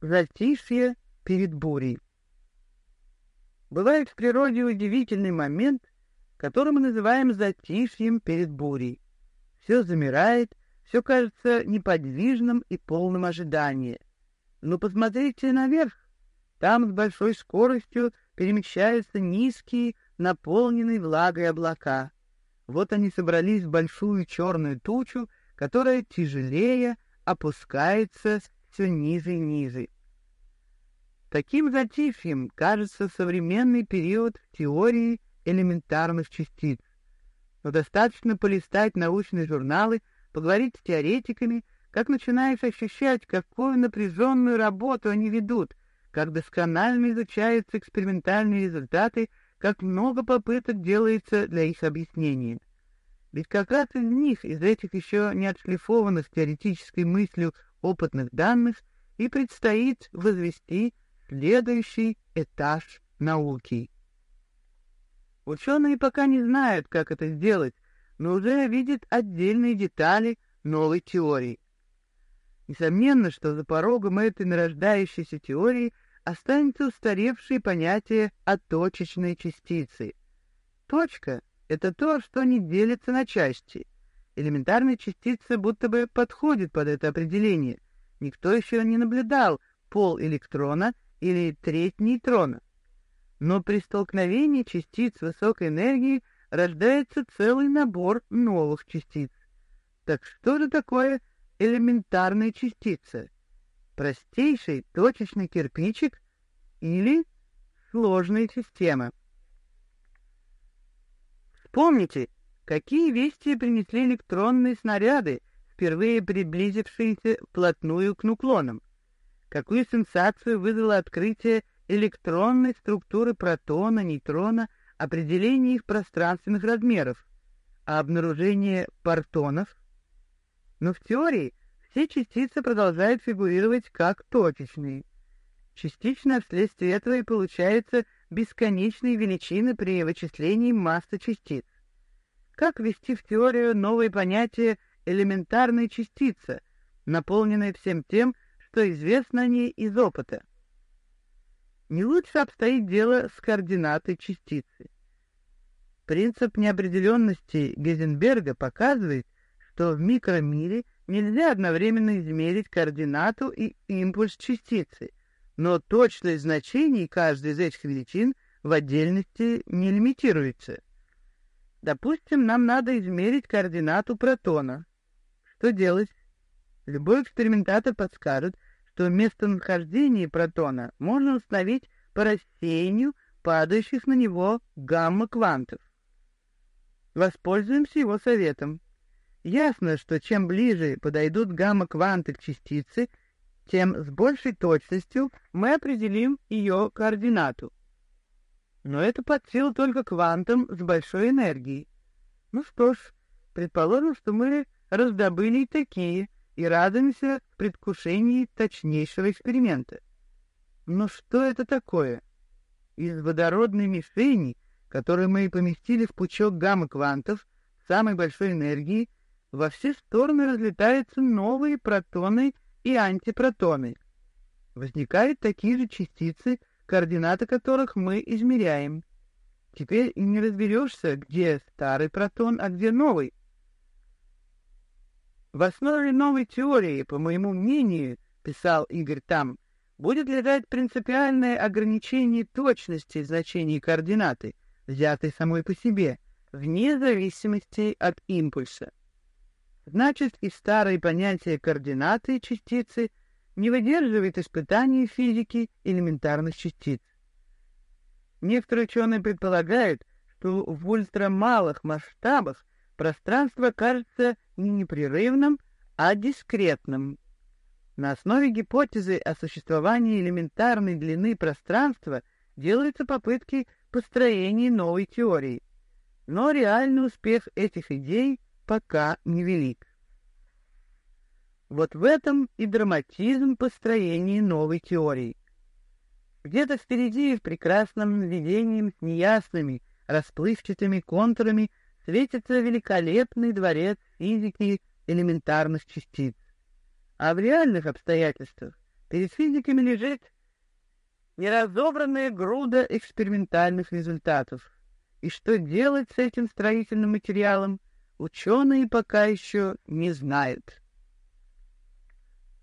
Затишье перед бурей. Бывает в природе удивительный момент, который мы называем затишьем перед бурей. Все замирает, все кажется неподвижным и полным ожидания. Но посмотрите наверх. Там с большой скоростью перемещаются низкие, наполненные влагой облака. Вот они собрались в большую черную тучу, которая тяжелее опускается все ниже и ниже. Таким затишьем кажется современный период теории элементарных частиц. Но достаточно полистать научные журналы, поговорить с теоретиками, как начинаешь ощущать, какую напряженную работу они ведут, как досконально изучаются экспериментальные результаты, как много попыток делается для их объяснения. Ведь как раз из них, из этих еще не отшлифованных теоретической мыслью опытных данных, и предстоит возвести следующий этаж науки. Ученые пока не знают, как это сделать, но уже видят отдельные детали новой теории. Несомненно, что за порогом этой нарождающейся теории останется устаревшее понятие о точечной частице. Точка — это то, что не делится на части. Элементарная частица будто бы подходит под это определение. Никто еще не наблюдал пол электрона или треть нейтрона. Но при столкновении частиц высокой энергии рождается целый набор новых частиц. Так что же такое элементарная частица? Простейший точечный кирпичик или сложная система? Вспомните, какие вести принесли электронные снаряды, впервые приблизившиеся вплотную к нуклонам какую сенсацию вызвало открытие электронной структуры протона, нейтрона, определение их пространственных размеров, а обнаружение партонов. Но в теории все частицы продолжают фигурировать как точечные. Частично вследствие этого и получаются бесконечные величины при вычислении массы частиц. Как ввести в теорию новое понятие элементарной частицы, наполненной всем тем, что известно о ней из опыта. Не лучше обстоит дело с координатой частицы. Принцип неопределенности Гейзенберга показывает, что в микромире нельзя одновременно измерить координату и импульс частицы, но точность значений каждой из этих величин в отдельности не лимитируется. Допустим, нам надо измерить координату протона. Что делать? Любой экспериментатор подскажет, что местонахождение протона можно установить по рассеянию падающих на него гамма-квантов. Воспользуемся его советом. Ясно, что чем ближе подойдут гамма-кванты к частице, тем с большей точностью мы определим ее координату. Но это под силу только квантам с большой энергией. Ну что ж, предположим, что мы раздобыли такие — и радуемся в предвкушении точнейшего эксперимента. Но что это такое? Из водородной мишени, которую мы поместили в пучок гамма-квантов самой большой энергии, во все стороны разлетаются новые протоны и антипротоны. Возникают такие же частицы, координаты которых мы измеряем. Теперь не разберешься, где старый протон, а где новый. В основе новой теории, по моему мнению, писал Игорь Там, будет лежать принципиальное ограничение точности значений координаты, взятой самой по себе, вне зависимости от импульса. Значит, и старое понятие координаты частицы не выдерживает испытаний физики элементарных частиц. Некоторые ученые предполагают, что в ультрамалых масштабах пространство кажется не непрерывным, а дискретным. На основе гипотезы о существовании элементарной длины пространства делаются попытки построения новой теории, но реальный успех этих идей пока невелик. Вот в этом и драматизм построения новой теории. Где-то впереди, в прекрасном видении с неясными, расплывчатыми контурами светится великолепный дворец физики элементарных частиц. А в реальных обстоятельствах Перед физиками лежит неразобранная груда экспериментальных результатов. И что делать с этим строительным материалом, ученые пока еще не знают.